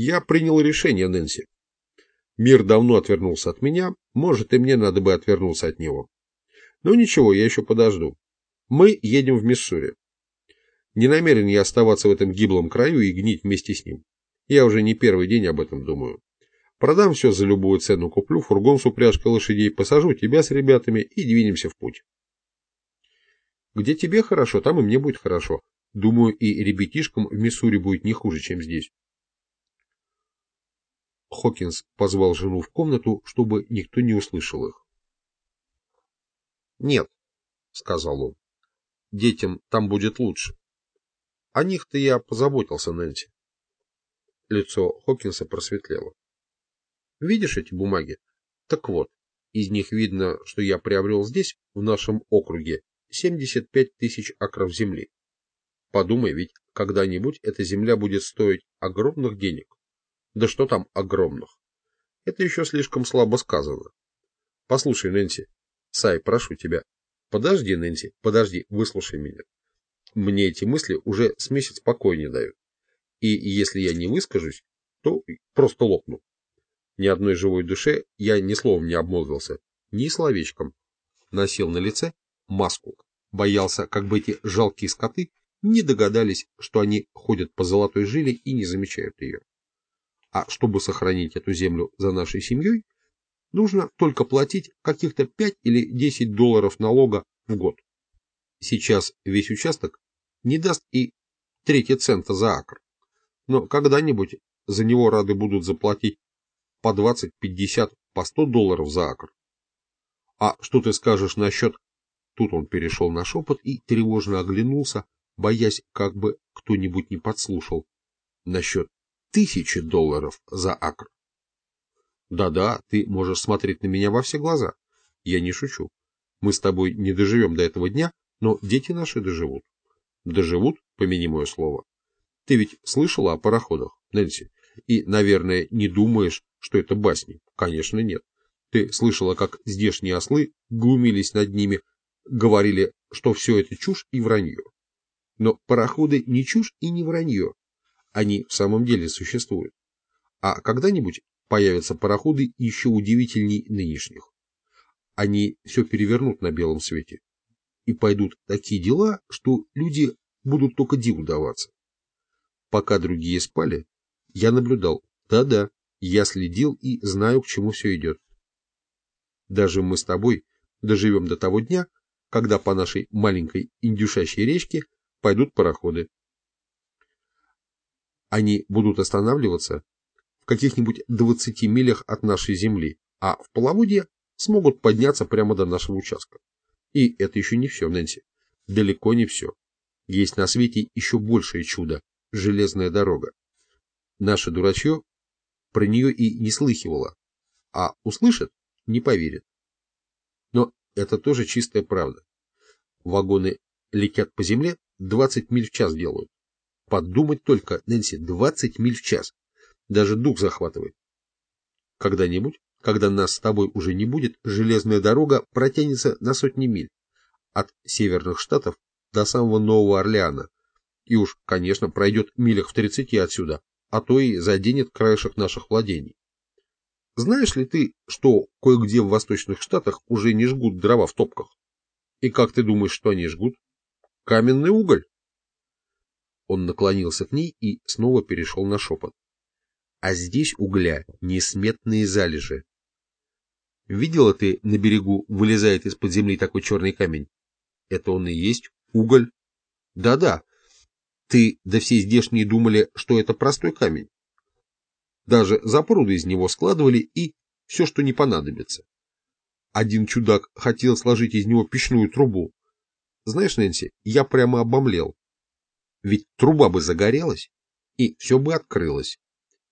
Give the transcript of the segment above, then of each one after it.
Я принял решение, Нэнси. Мир давно отвернулся от меня, может, и мне надо бы отвернуться от него. Но ничего, я еще подожду. Мы едем в Миссури. Не намерен я оставаться в этом гиблом краю и гнить вместе с ним. Я уже не первый день об этом думаю. Продам все за любую цену, куплю фургон с упряжкой лошадей, посажу тебя с ребятами и двинемся в путь. Где тебе хорошо, там и мне будет хорошо. Думаю, и ребятишкам в Миссури будет не хуже, чем здесь. Хокинс позвал жену в комнату, чтобы никто не услышал их. «Нет», — сказал он, — «детям там будет лучше. О них-то я позаботился, Нэнси». Лицо Хокинса просветлело. «Видишь эти бумаги? Так вот, из них видно, что я приобрел здесь, в нашем округе, 75 тысяч акров земли. Подумай, ведь когда-нибудь эта земля будет стоить огромных денег. Да что там огромных? Это еще слишком слабо сказано. Послушай, Нэнси. Сай, прошу тебя. Подожди, Нэнси, подожди, выслушай меня. Мне эти мысли уже с месяц покоя не дают. И если я не выскажусь, то просто лопну. Ни одной живой душе я ни словом не обмолвился, ни словечком. Носил на лице маску. Боялся, как бы эти жалкие скоты не догадались, что они ходят по золотой жиле и не замечают ее. А чтобы сохранить эту землю за нашей семьей, нужно только платить каких-то 5 или 10 долларов налога в год. Сейчас весь участок не даст и трети цента за акр. Но когда-нибудь за него рады будут заплатить по 20, 50, по 100 долларов за акр. А что ты скажешь насчет... Тут он перешел на шепот и тревожно оглянулся, боясь, как бы кто-нибудь не подслушал. Насчет тысячи долларов за акр. Да-да, ты можешь смотреть на меня во все глаза. Я не шучу. Мы с тобой не доживем до этого дня, но дети наши доживут. Доживут, помяни мое слово. Ты ведь слышала о пароходах, Нэнси? И, наверное, не думаешь, что это басни? Конечно, нет. Ты слышала, как здешние ослы глумились над ними, говорили, что все это чушь и вранье. Но пароходы не чушь и не вранье. Они в самом деле существуют. А когда-нибудь появятся пароходы еще удивительней нынешних. Они все перевернут на белом свете. И пойдут такие дела, что люди будут только диву даваться. Пока другие спали, я наблюдал. Да-да, я следил и знаю, к чему все идет. Даже мы с тобой доживем до того дня, когда по нашей маленькой индюшачьей речке пойдут пароходы. Они будут останавливаться в каких-нибудь 20 милях от нашей земли, а в половодье смогут подняться прямо до нашего участка. И это еще не все, Нэнси. Далеко не все. Есть на свете еще большее чудо – железная дорога. Наше дурачье про нее и не слыхивало, а услышит – не поверит. Но это тоже чистая правда. Вагоны летят по земле, 20 миль в час делают. Подумать только, Нэнси, 20 миль в час. Даже дух захватывает. Когда-нибудь, когда нас с тобой уже не будет, железная дорога протянется на сотни миль. От северных штатов до самого Нового Орлеана. И уж, конечно, пройдет милях в 30 отсюда, а то и заденет краешек наших владений. Знаешь ли ты, что кое-где в восточных штатах уже не жгут дрова в топках? И как ты думаешь, что они жгут? Каменный уголь. Он наклонился к ней и снова перешел на шепот. А здесь угля несметные залежи. Видела ты на берегу вылезает из-под земли такой черный камень? Это он и есть уголь. Да-да. Ты да все здешние думали, что это простой камень. Даже запруды из него складывали и все, что не понадобится. Один чудак хотел сложить из него печную трубу. Знаешь, Нэнси, я прямо обомлел. Ведь труба бы загорелась, и все бы открылось.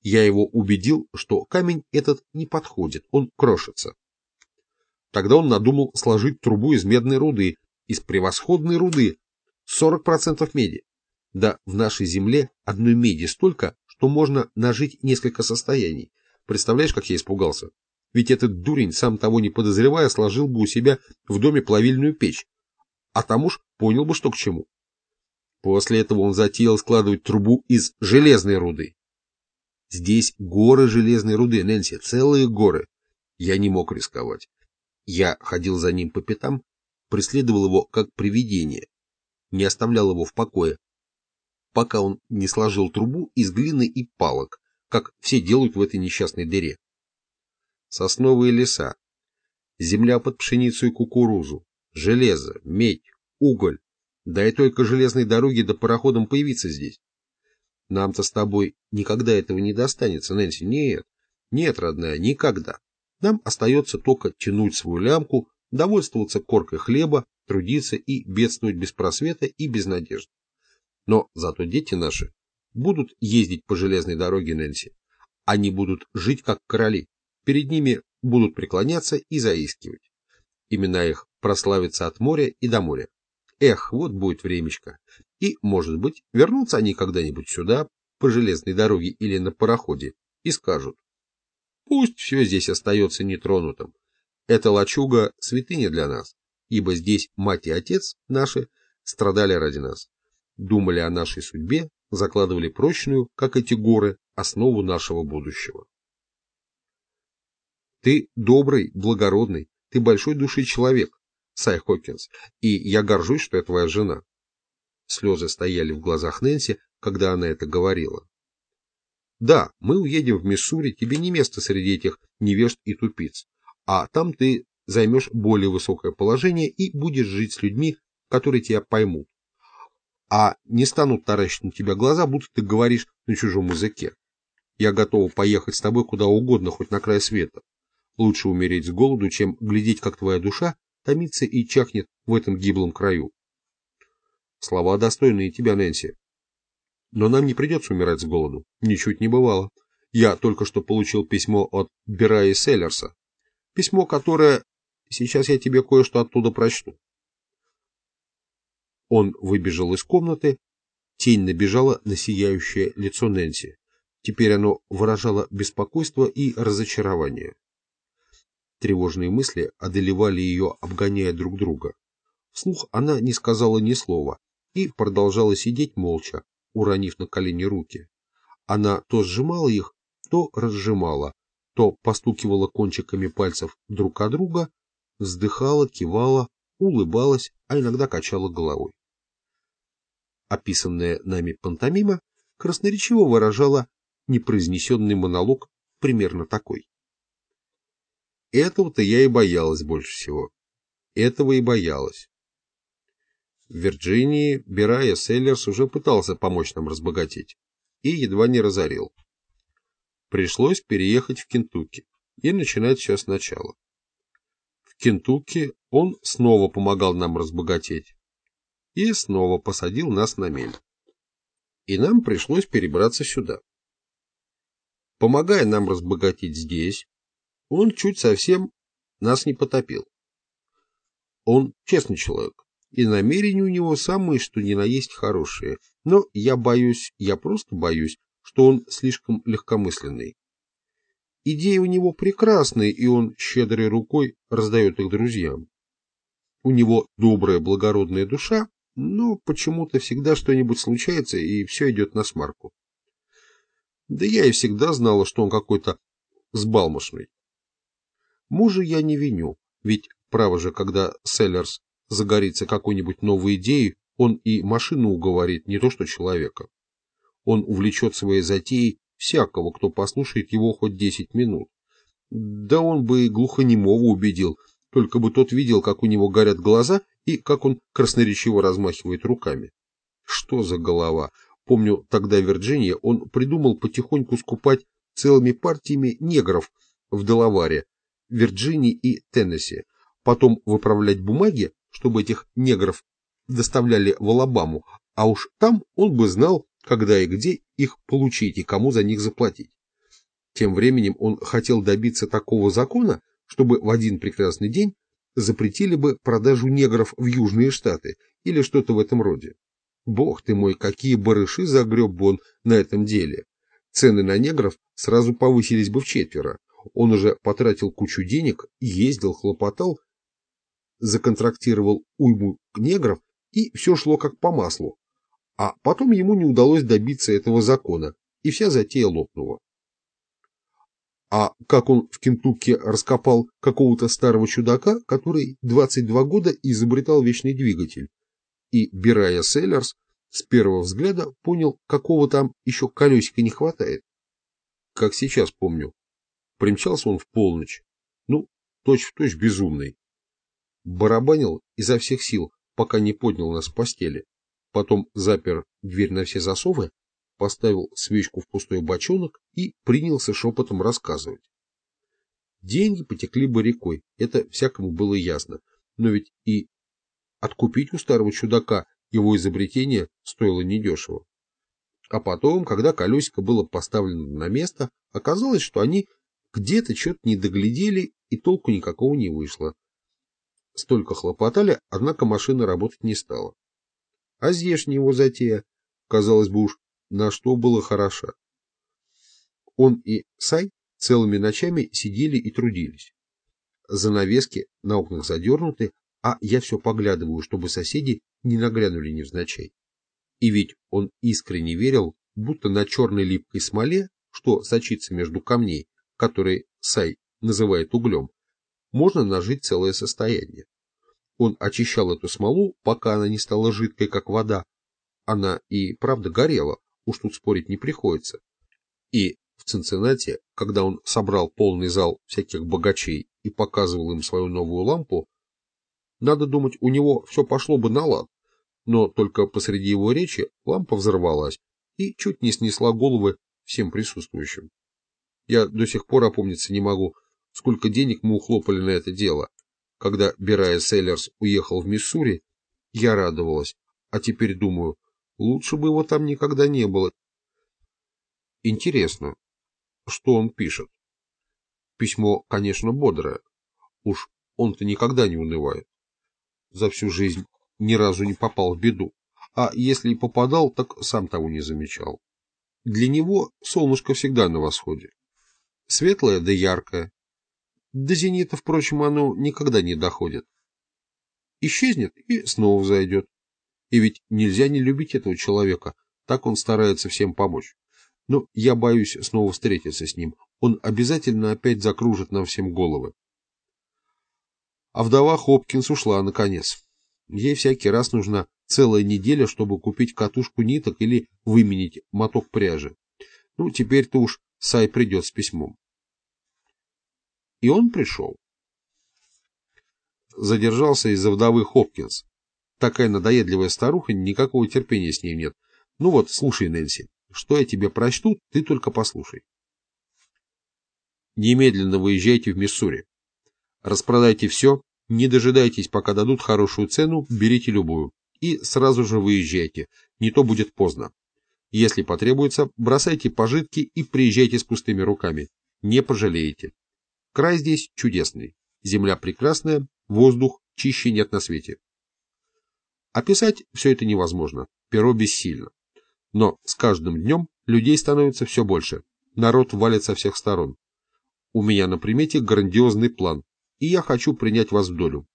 Я его убедил, что камень этот не подходит, он крошится. Тогда он надумал сложить трубу из медной руды, из превосходной руды, 40% меди. Да в нашей земле одной меди столько, что можно нажить несколько состояний. Представляешь, как я испугался? Ведь этот дурень, сам того не подозревая, сложил бы у себя в доме плавильную печь. А там уж понял бы, что к чему. После этого он затеял складывать трубу из железной руды. Здесь горы железной руды, Нэнси, целые горы. Я не мог рисковать. Я ходил за ним по пятам, преследовал его как привидение, не оставлял его в покое, пока он не сложил трубу из глины и палок, как все делают в этой несчастной дыре. Сосновые леса, земля под пшеницу и кукурузу, железо, медь, уголь, да и только железной дороги да пароходом появиться здесь. Нам-то с тобой никогда этого не достанется, Нэнси. Нет, нет, родная, никогда. Нам остается только тянуть свою лямку, довольствоваться коркой хлеба, трудиться и бедствовать без просвета и без надежды. Но зато дети наши будут ездить по железной дороге, Нэнси. Они будут жить как короли. Перед ними будут преклоняться и заискивать. Имена их прославятся от моря и до моря. Эх, вот будет времечко. И, может быть, вернутся они когда-нибудь сюда, по железной дороге или на пароходе, и скажут, пусть все здесь остается нетронутым. Эта лачуга – святыня для нас, ибо здесь мать и отец наши страдали ради нас, думали о нашей судьбе, закладывали прочную, как эти горы, основу нашего будущего. Ты добрый, благородный, ты большой души человек, Сай Хокинс, и я горжусь, что я твоя жена. Слезы стояли в глазах Нэнси, когда она это говорила. Да, мы уедем в Миссури, тебе не место среди этих невежд и тупиц, а там ты займешь более высокое положение и будешь жить с людьми, которые тебя поймут, а не станут таращить на тебя глаза, будто ты говоришь на чужом языке. Я готова поехать с тобой куда угодно, хоть на край света. Лучше умереть с голоду, чем глядеть, как твоя душа томится и чахнет в этом гиблом краю. Слова достойные тебя, Нэнси. Но нам не придется умирать с голоду. Ничуть не бывало. Я только что получил письмо от Бирая Селлерса. Письмо, которое... Сейчас я тебе кое-что оттуда прочту. Он выбежал из комнаты. Тень набежала на сияющее лицо Нэнси. Теперь оно выражало беспокойство и разочарование. Тревожные мысли одолевали ее, обгоняя друг друга. Вслух она не сказала ни слова и продолжала сидеть молча, уронив на колени руки. Она то сжимала их, то разжимала, то постукивала кончиками пальцев друг от друга, вздыхала, кивала, улыбалась, а иногда качала головой. Описанная нами пантомима красноречиво выражала непроизнесенный монолог примерно такой. Этого-то я и боялась больше всего. Этого и боялась. В Вирджинии Бирая Селлерс уже пытался помочь нам разбогатеть и едва не разорил. Пришлось переехать в Кентукки и начинать все сначала. В Кентукки он снова помогал нам разбогатеть и снова посадил нас на мель. И нам пришлось перебраться сюда. Помогая нам разбогатеть здесь, он чуть совсем нас не потопил. Он честный человек, и намерения у него самые, что ни на есть хорошие. Но я боюсь, я просто боюсь, что он слишком легкомысленный. Идеи у него прекрасные, и он щедрой рукой раздает их друзьям. У него добрая благородная душа, но почему-то всегда что-нибудь случается, и все идет на смарку. Да я и всегда знала, что он какой-то сбалмошный. Мужа я не виню, ведь, право же, когда Селлерс загорится какой-нибудь новой идеей, он и машину уговорит, не то что человека. Он увлечет своей затеей всякого, кто послушает его хоть десять минут. Да он бы и глухонемого убедил, только бы тот видел, как у него горят глаза и как он красноречиво размахивает руками. Что за голова? Помню, тогда в Вирджинии он придумал потихоньку скупать целыми партиями негров в Делаваре, Вирджинии и Теннесси, потом выправлять бумаги, чтобы этих негров доставляли в Алабаму, а уж там он бы знал, когда и где их получить и кому за них заплатить. Тем временем он хотел добиться такого закона, чтобы в один прекрасный день запретили бы продажу негров в Южные Штаты или что-то в этом роде. Бог ты мой, какие барыши загреб бы он на этом деле. Цены на негров сразу повысились бы в четверо. Он уже потратил кучу денег, ездил, хлопотал, законтрактировал уйму негров, и все шло как по маслу. А потом ему не удалось добиться этого закона, и вся затея лопнула. А как он в Кентукки раскопал какого-то старого чудака, который 22 года изобретал вечный двигатель. И Бирая Селлерс с первого взгляда понял, какого там еще колесика не хватает. Как сейчас помню. Примчался он в полночь. Ну, точь-в-точь точь безумный. Барабанил изо всех сил, пока не поднял нас с постели. Потом запер дверь на все засовы, поставил свечку в пустой бочонок и принялся шепотом рассказывать. Деньги потекли бы рекой, это всякому было ясно. Но ведь и откупить у старого чудака его изобретение стоило недешево. А потом, когда колесико было поставлено на место, оказалось, что они где-то что-то не доглядели и толку никакого не вышло. Столько хлопотали, однако машина работать не стала. А здешняя его затея, казалось бы уж, на что было хороша. Он и Сай целыми ночами сидели и трудились. Занавески на окнах задернуты, а я все поглядываю, чтобы соседи не наглянули невзначай. И ведь он искренне верил, будто на черной липкой смоле, что сочится между камней, которые Сай называет углем, можно нажить целое состояние. Он очищал эту смолу, пока она не стала жидкой, как вода. Она и правда горела, уж тут спорить не приходится. И в Цинциннате, когда он собрал полный зал всяких богачей и показывал им свою новую лампу, надо думать, у него все пошло бы на лад, но только посреди его речи лампа взорвалась и чуть не снесла головы всем присутствующим. Я до сих пор опомниться не могу, сколько денег мы ухлопали на это дело. Когда Бирая Селлерс уехал в Миссури, я радовалась, а теперь думаю, лучше бы его там никогда не было. Интересно, что он пишет? Письмо, конечно, бодрое. Уж он-то никогда не унывает за всю жизнь ни разу не попал в беду, а если и попадал, так сам того не замечал. Для него солнышко всегда на восходе. Светлое да яркое. До зенита, впрочем, оно никогда не доходит. Исчезнет и снова взойдет. И ведь нельзя не любить этого человека, так он старается всем помочь. Но я боюсь снова встретиться с ним. Он обязательно опять закружит нам всем головы. А вдова Хопкинс ушла, наконец. Ей всякий раз нужна целая неделя, чтобы купить катушку ниток или выменить моток пряжи. Ну, теперь-то уж Сай придет с письмом. И он пришел. Задержался из-за вдовы Хопкинс. Такая надоедливая старуха, никакого терпения с ней нет. Ну вот, слушай, Нэнси, что я тебе прочту, ты только послушай. Немедленно выезжайте в Миссури. Распродайте все, не дожидайтесь, пока дадут хорошую цену, берите любую. И сразу же выезжайте, не то будет поздно. Если потребуется, бросайте пожитки и приезжайте с пустыми руками. Не пожалеете. Край здесь чудесный. Земля прекрасная, воздух чище нет на свете. Описать все это невозможно, перо бессильно. Но с каждым днем людей становится все больше, народ валит со всех сторон. У меня на примете грандиозный план, и я хочу принять вас в долю.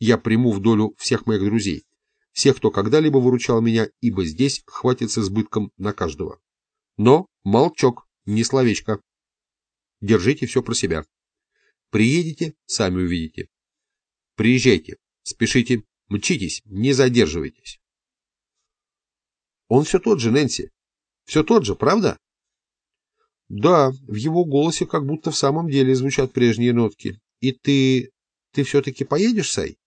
Я приму в долю всех моих друзей, всех, кто когда-либо выручал меня, ибо здесь хватит с избытком на каждого. Но молчок, не словечко. Держите все про себя. Приедете, сами увидите. Приезжайте, спешите, мчитесь, не задерживайтесь. Он все тот же, Нэнси. Все тот же, правда? Да, в его голосе как будто в самом деле звучат прежние нотки. И ты... ты все-таки поедешь, Сай?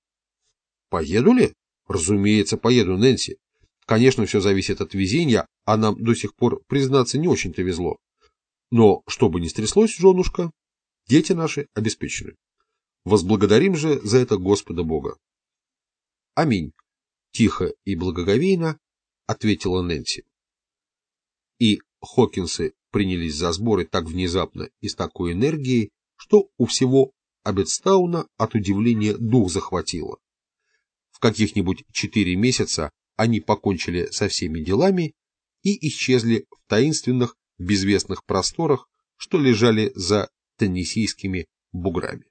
Поеду ли? Разумеется, поеду, Нэнси. Конечно, все зависит от везения, а нам до сих пор, признаться, не очень-то везло. Но, что бы ни стряслось, женушка, дети наши обеспечены. Возблагодарим же за это Господа Бога. Аминь. Тихо и благоговейно ответила Нэнси. И Хокинсы принялись за сборы так внезапно и с такой энергией, что у всего Абетстауна от удивления дух захватило. В каких-нибудь четыре месяца они покончили со всеми делами и исчезли в таинственных, безвестных просторах, что лежали за теннисийскими буграми.